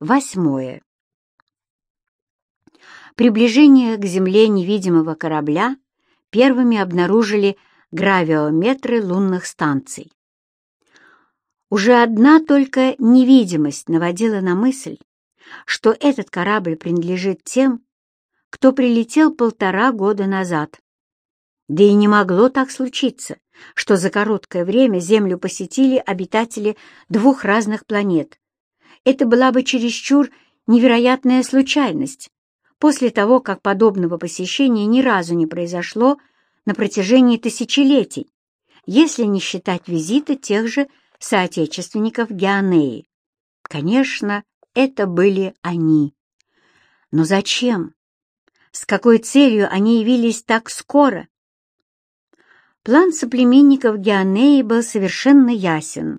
Восьмое. Приближение к Земле невидимого корабля первыми обнаружили гравиометры лунных станций. Уже одна только невидимость наводила на мысль, что этот корабль принадлежит тем, кто прилетел полтора года назад. Да и не могло так случиться, что за короткое время Землю посетили обитатели двух разных планет. Это была бы чересчур невероятная случайность, после того, как подобного посещения ни разу не произошло на протяжении тысячелетий, если не считать визита тех же соотечественников Геонеи. Конечно, это были они. Но зачем? С какой целью они явились так скоро? План соплеменников Геонеи был совершенно ясен,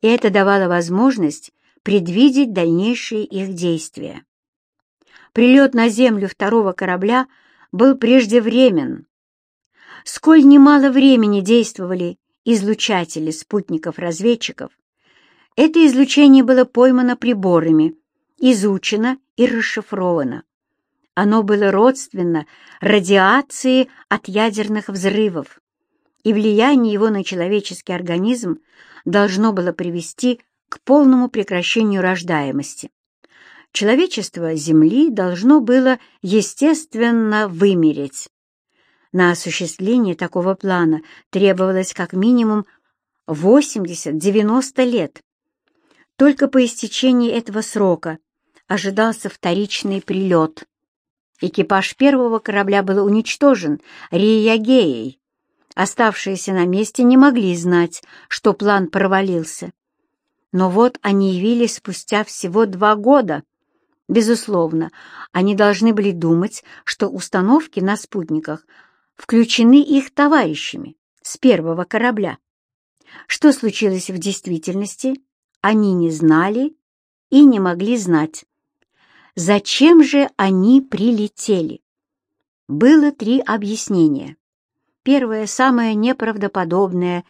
и это давало возможность предвидеть дальнейшие их действия. Прилет на землю второго корабля был преждевремен. Сколь немало времени действовали излучатели спутников-разведчиков, это излучение было поймано приборами, изучено и расшифровано. Оно было родственно радиации от ядерных взрывов, и влияние его на человеческий организм должно было привести к полному прекращению рождаемости. Человечество Земли должно было, естественно, вымереть. На осуществление такого плана требовалось как минимум 80-90 лет. Только по истечении этого срока ожидался вторичный прилет. Экипаж первого корабля был уничтожен Риягеей. Оставшиеся на месте не могли знать, что план провалился. Но вот они явились спустя всего два года — Безусловно, они должны были думать, что установки на спутниках включены их товарищами с первого корабля. Что случилось в действительности, они не знали и не могли знать. Зачем же они прилетели? Было три объяснения. Первое, самое неправдоподобное,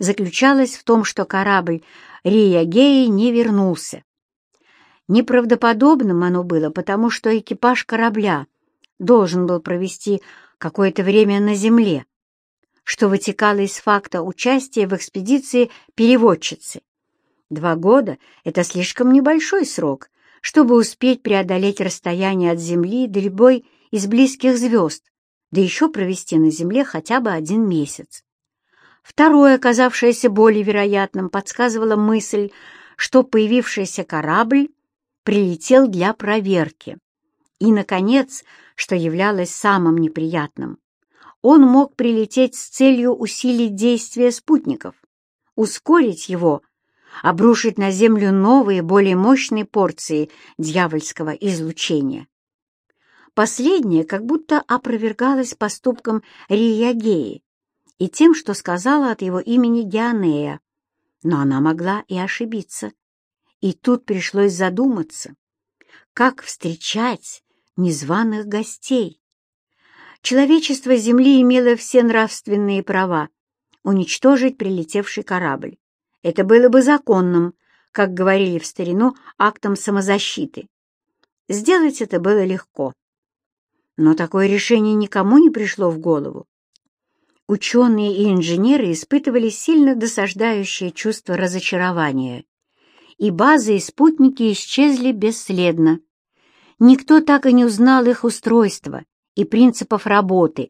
заключалось в том, что корабль Риягеи не вернулся. Неправдоподобным оно было, потому что экипаж корабля должен был провести какое-то время на земле, что вытекало из факта участия в экспедиции переводчицы. Два года — это слишком небольшой срок, чтобы успеть преодолеть расстояние от Земли до любой из близких звезд, да еще провести на Земле хотя бы один месяц. Второе, оказавшееся более вероятным, подсказывало мысль, что появившийся корабль прилетел для проверки. И, наконец, что являлось самым неприятным, он мог прилететь с целью усилить действие спутников, ускорить его, обрушить на Землю новые, более мощные порции дьявольского излучения. Последнее как будто опровергалось поступком Риягеи и тем, что сказала от его имени Геонея, но она могла и ошибиться. И тут пришлось задуматься, как встречать незваных гостей. Человечество Земли имело все нравственные права уничтожить прилетевший корабль. Это было бы законным, как говорили в старину, актом самозащиты. Сделать это было легко. Но такое решение никому не пришло в голову. Ученые и инженеры испытывали сильно досаждающее чувство разочарования и базы и спутники исчезли бесследно. Никто так и не узнал их устройства и принципов работы.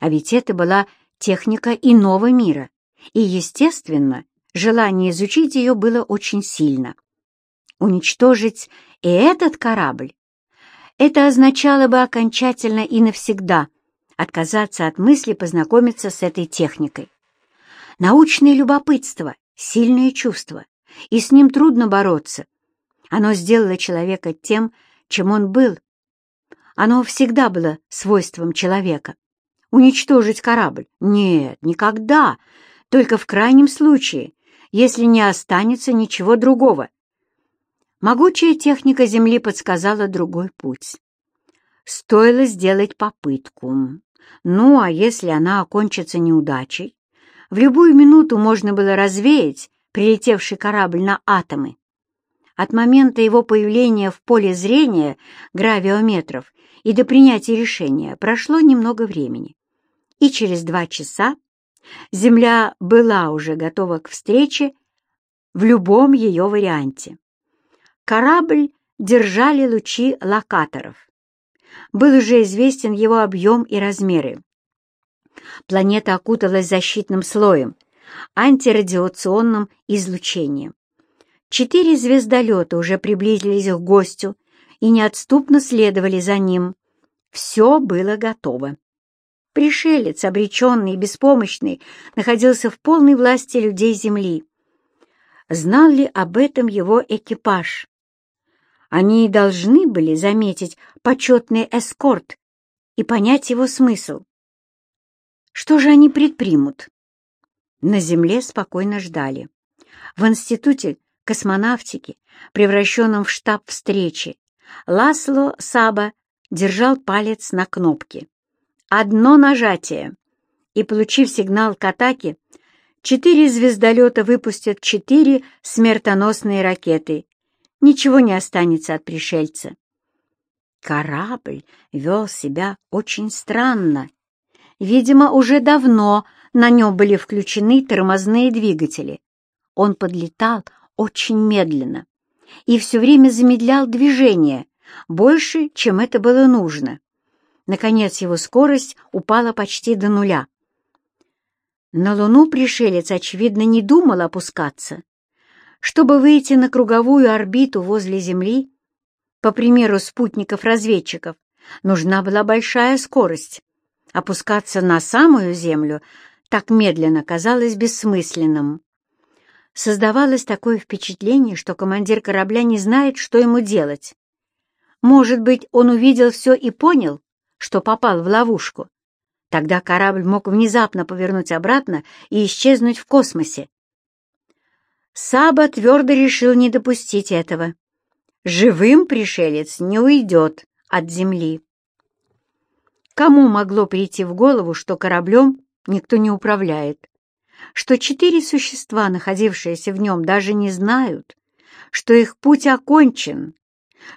А ведь это была техника иного мира, и, естественно, желание изучить ее было очень сильно. Уничтожить и этот корабль — это означало бы окончательно и навсегда отказаться от мысли познакомиться с этой техникой. Научное любопытство — сильное чувство, и с ним трудно бороться. Оно сделало человека тем, чем он был. Оно всегда было свойством человека. Уничтожить корабль? Нет, никогда. Только в крайнем случае, если не останется ничего другого. Могучая техника Земли подсказала другой путь. Стоило сделать попытку. Ну, а если она окончится неудачей? В любую минуту можно было развеять прилетевший корабль на атомы. От момента его появления в поле зрения гравиометров и до принятия решения прошло немного времени. И через два часа Земля была уже готова к встрече в любом ее варианте. Корабль держали лучи локаторов. Был уже известен его объем и размеры. Планета окуталась защитным слоем, антирадиационным излучением. Четыре звездолета уже приблизились к гостю и неотступно следовали за ним. Все было готово. Пришелец, обреченный и беспомощный, находился в полной власти людей Земли. Знал ли об этом его экипаж? Они должны были заметить почетный эскорт и понять его смысл. Что же они предпримут? На Земле спокойно ждали. В Институте космонавтики, превращенном в штаб встречи, Ласло Саба держал палец на кнопке. Одно нажатие, и, получив сигнал к атаке, четыре звездолета выпустят четыре смертоносные ракеты. Ничего не останется от пришельца. Корабль вел себя очень странно. Видимо, уже давно на нем были включены тормозные двигатели. Он подлетал очень медленно и все время замедлял движение, больше, чем это было нужно. Наконец его скорость упала почти до нуля. На Луну пришелец, очевидно, не думал опускаться. Чтобы выйти на круговую орбиту возле Земли, по примеру спутников-разведчиков, нужна была большая скорость. Опускаться на самую Землю так медленно казалось бессмысленным. Создавалось такое впечатление, что командир корабля не знает, что ему делать. Может быть, он увидел все и понял, что попал в ловушку. Тогда корабль мог внезапно повернуть обратно и исчезнуть в космосе. Саба твердо решил не допустить этого. Живым пришелец не уйдет от Земли. Кому могло прийти в голову, что кораблем никто не управляет, что четыре существа, находившиеся в нем, даже не знают, что их путь окончен,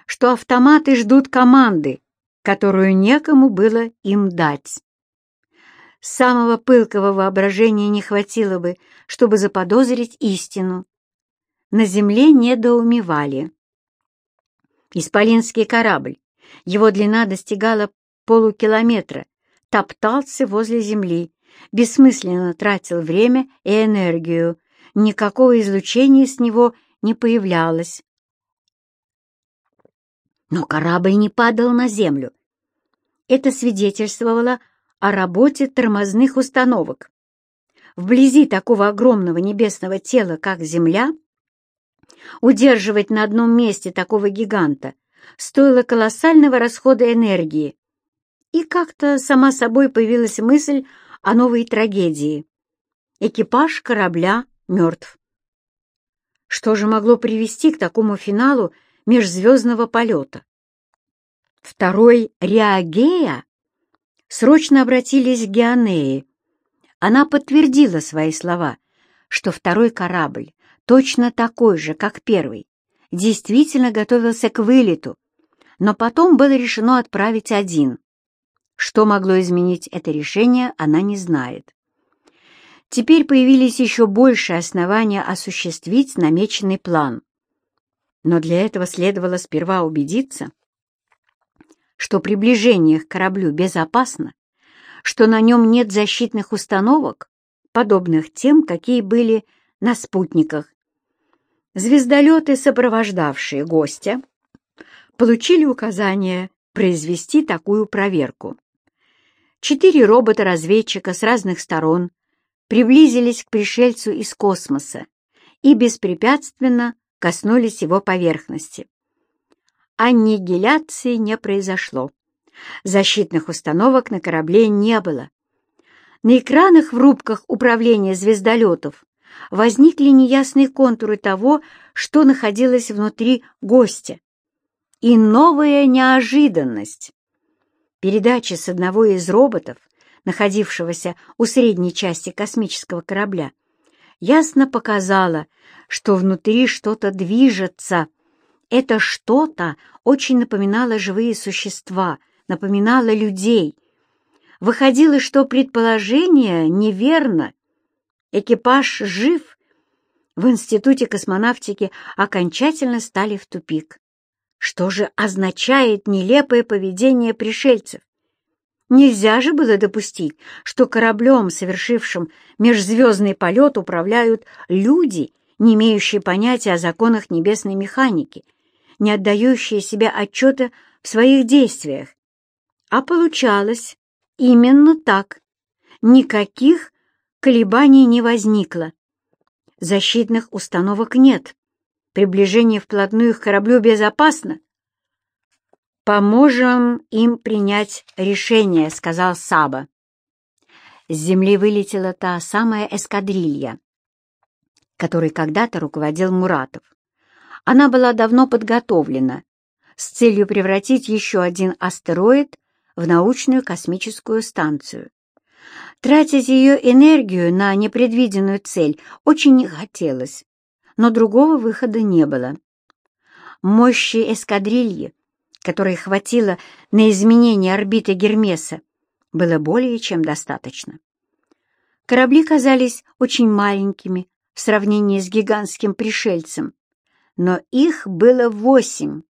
что автоматы ждут команды, которую некому было им дать. Самого пылкого воображения не хватило бы, чтобы заподозрить истину. На земле недоумевали. Исполинский корабль, его длина достигала полукилометра, топтался возле земли, бессмысленно тратил время и энергию, никакого излучения с него не появлялось. Но корабль не падал на землю. Это свидетельствовало о работе тормозных установок. Вблизи такого огромного небесного тела, как Земля, удерживать на одном месте такого гиганта стоило колоссального расхода энергии. И как-то сама собой появилась мысль о новой трагедии. Экипаж корабля мертв. Что же могло привести к такому финалу межзвездного полета. Второй Реагея срочно обратились к Геонее. Она подтвердила свои слова, что второй корабль, точно такой же, как первый, действительно готовился к вылету, но потом было решено отправить один. Что могло изменить это решение, она не знает. Теперь появились еще больше основания осуществить намеченный план. Но для этого следовало сперва убедиться, что приближение к кораблю безопасно, что на нем нет защитных установок, подобных тем, какие были на спутниках. Звездолеты, сопровождавшие гостя, получили указание произвести такую проверку. Четыре робота-разведчика с разных сторон приблизились к пришельцу из космоса и беспрепятственно коснулись его поверхности. Аннигиляции не произошло. Защитных установок на корабле не было. На экранах в рубках управления звездолетов возникли неясные контуры того, что находилось внутри гостя. И новая неожиданность. Передача с одного из роботов, находившегося у средней части космического корабля, ясно показала, что внутри что-то движется, Это что-то очень напоминало живые существа, напоминало людей. Выходило, что предположение неверно. Экипаж жив. В Институте космонавтики окончательно стали в тупик. Что же означает нелепое поведение пришельцев? Нельзя же было допустить, что кораблем, совершившим межзвездный полет, управляют люди, не имеющие понятия о законах небесной механики, не отдающие себе отчета в своих действиях. А получалось именно так. Никаких колебаний не возникло. Защитных установок нет. Приближение вплотную к кораблю безопасно. «Поможем им принять решение», — сказал Саба. С земли вылетела та самая эскадрилья, которой когда-то руководил Муратов. Она была давно подготовлена с целью превратить еще один астероид в научную космическую станцию. Тратить ее энергию на непредвиденную цель очень не хотелось, но другого выхода не было. Мощи эскадрильи, которой хватило на изменение орбиты Гермеса, было более чем достаточно. Корабли казались очень маленькими в сравнении с гигантским пришельцем, но их было восемь.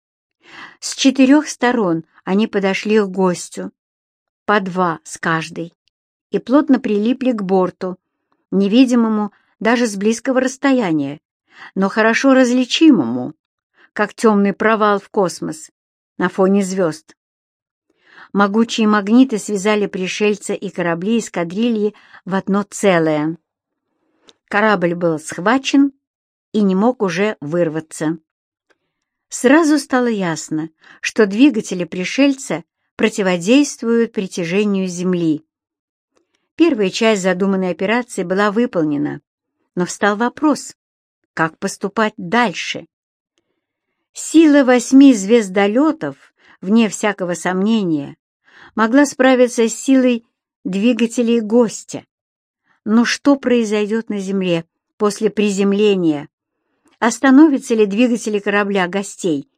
С четырех сторон они подошли к гостю, по два с каждой, и плотно прилипли к борту, невидимому даже с близкого расстояния, но хорошо различимому, как темный провал в космос на фоне звезд. Могучие магниты связали пришельца и корабли эскадрильи в одно целое. Корабль был схвачен и не мог уже вырваться. Сразу стало ясно, что двигатели пришельца противодействуют притяжению Земли. Первая часть задуманной операции была выполнена, но встал вопрос, как поступать дальше. Сила восьми звездолетов, вне всякого сомнения, могла справиться с силой двигателей гостя. Но что произойдет на Земле после приземления? Остановятся ли двигатели корабля гостей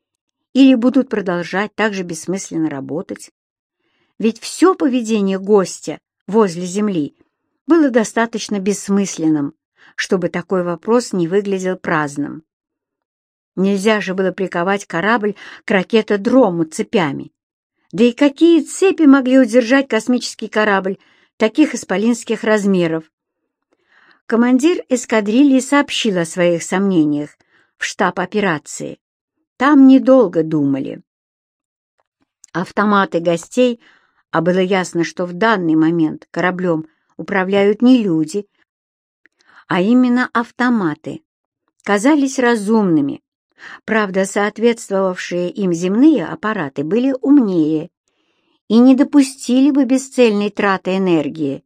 или будут продолжать так же бессмысленно работать? Ведь все поведение гостя возле Земли было достаточно бессмысленным, чтобы такой вопрос не выглядел праздным. Нельзя же было приковать корабль к ракетодрому цепями. Да и какие цепи могли удержать космический корабль таких исполинских размеров? командир эскадрильи сообщил о своих сомнениях в штаб операции. Там недолго думали. Автоматы гостей, а было ясно, что в данный момент кораблем управляют не люди, а именно автоматы, казались разумными. Правда, соответствовавшие им земные аппараты были умнее и не допустили бы бесцельной траты энергии,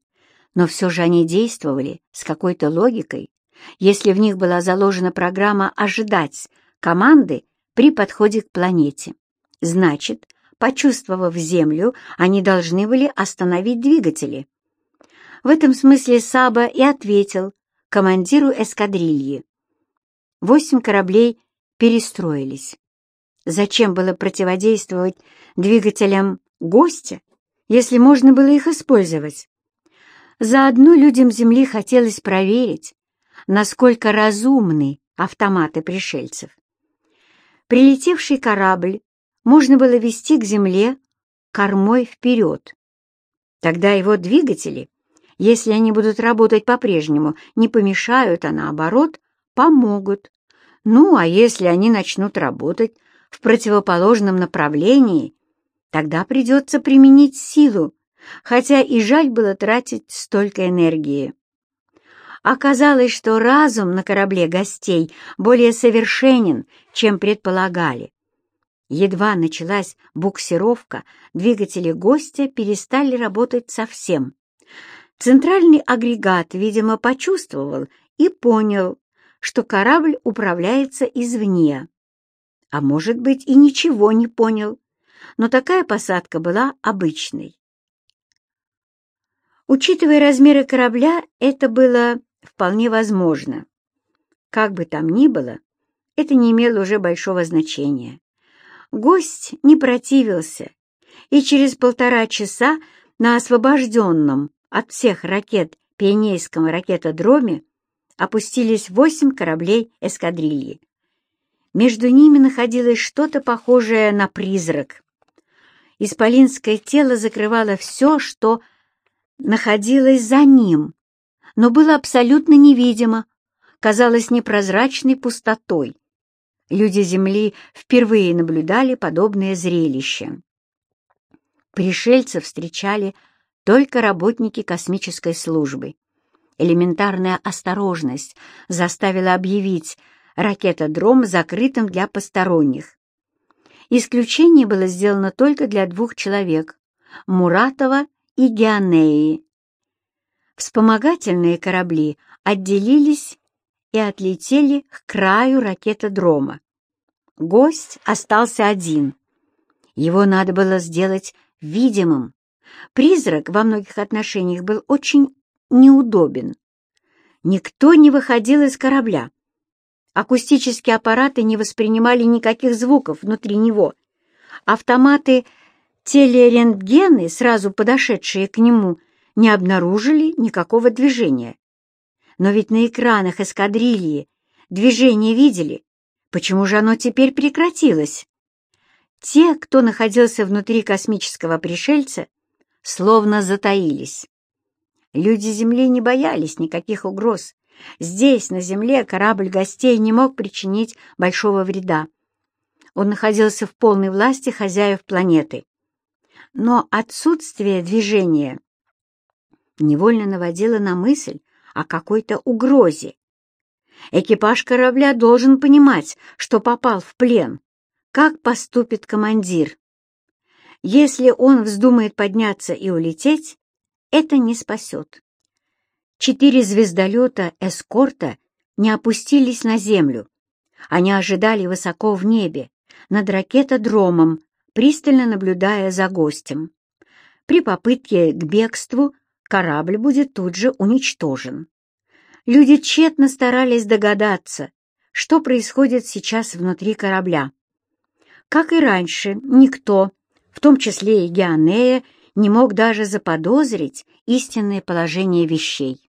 но все же они действовали с какой-то логикой, если в них была заложена программа ожидать команды при подходе к планете. Значит, почувствовав Землю, они должны были остановить двигатели. В этом смысле Саба и ответил командиру эскадрильи. Восемь кораблей перестроились. Зачем было противодействовать двигателям гостя, если можно было их использовать? Заодно людям Земли хотелось проверить, насколько разумны автоматы пришельцев. Прилетевший корабль можно было вести к Земле кормой вперед. Тогда его двигатели, если они будут работать по-прежнему, не помешают, а наоборот, помогут. Ну, а если они начнут работать в противоположном направлении, тогда придется применить силу, хотя и жаль было тратить столько энергии. Оказалось, что разум на корабле гостей более совершенен, чем предполагали. Едва началась буксировка, двигатели гостя перестали работать совсем. Центральный агрегат, видимо, почувствовал и понял, что корабль управляется извне. А может быть, и ничего не понял, но такая посадка была обычной. Учитывая размеры корабля, это было вполне возможно. Как бы там ни было, это не имело уже большого значения. Гость не противился, и через полтора часа на освобожденном от всех ракет Пионейском ракетодроме опустились восемь кораблей эскадрильи. Между ними находилось что-то похожее на призрак. Исполинское тело закрывало все, что находилось за ним, но было абсолютно невидимо, казалось непрозрачной пустотой. Люди Земли впервые наблюдали подобное зрелище. Пришельцев встречали только работники космической службы. Элементарная осторожность заставила объявить ракетодром закрытым для посторонних. Исключение было сделано только для двух человек — Муратова и Геонеи. Вспомогательные корабли отделились и отлетели к краю ракетодрома. Гость остался один. Его надо было сделать видимым. Призрак во многих отношениях был очень неудобен. Никто не выходил из корабля. Акустические аппараты не воспринимали никаких звуков внутри него. Автоматы телерентгены, сразу подошедшие к нему, не обнаружили никакого движения. Но ведь на экранах эскадрильи движение видели. Почему же оно теперь прекратилось? Те, кто находился внутри космического пришельца, словно затаились. Люди Земли не боялись никаких угроз. Здесь, на Земле, корабль гостей не мог причинить большого вреда. Он находился в полной власти хозяев планеты. Но отсутствие движения невольно наводило на мысль о какой-то угрозе. Экипаж корабля должен понимать, что попал в плен. Как поступит командир? Если он вздумает подняться и улететь, это не спасет. Четыре звездолета эскорта не опустились на землю. Они ожидали высоко в небе, над ракетодромом, пристально наблюдая за гостем. При попытке к бегству корабль будет тут же уничтожен. Люди тщетно старались догадаться, что происходит сейчас внутри корабля. Как и раньше, никто, в том числе и Геонея, не мог даже заподозрить истинное положение вещей.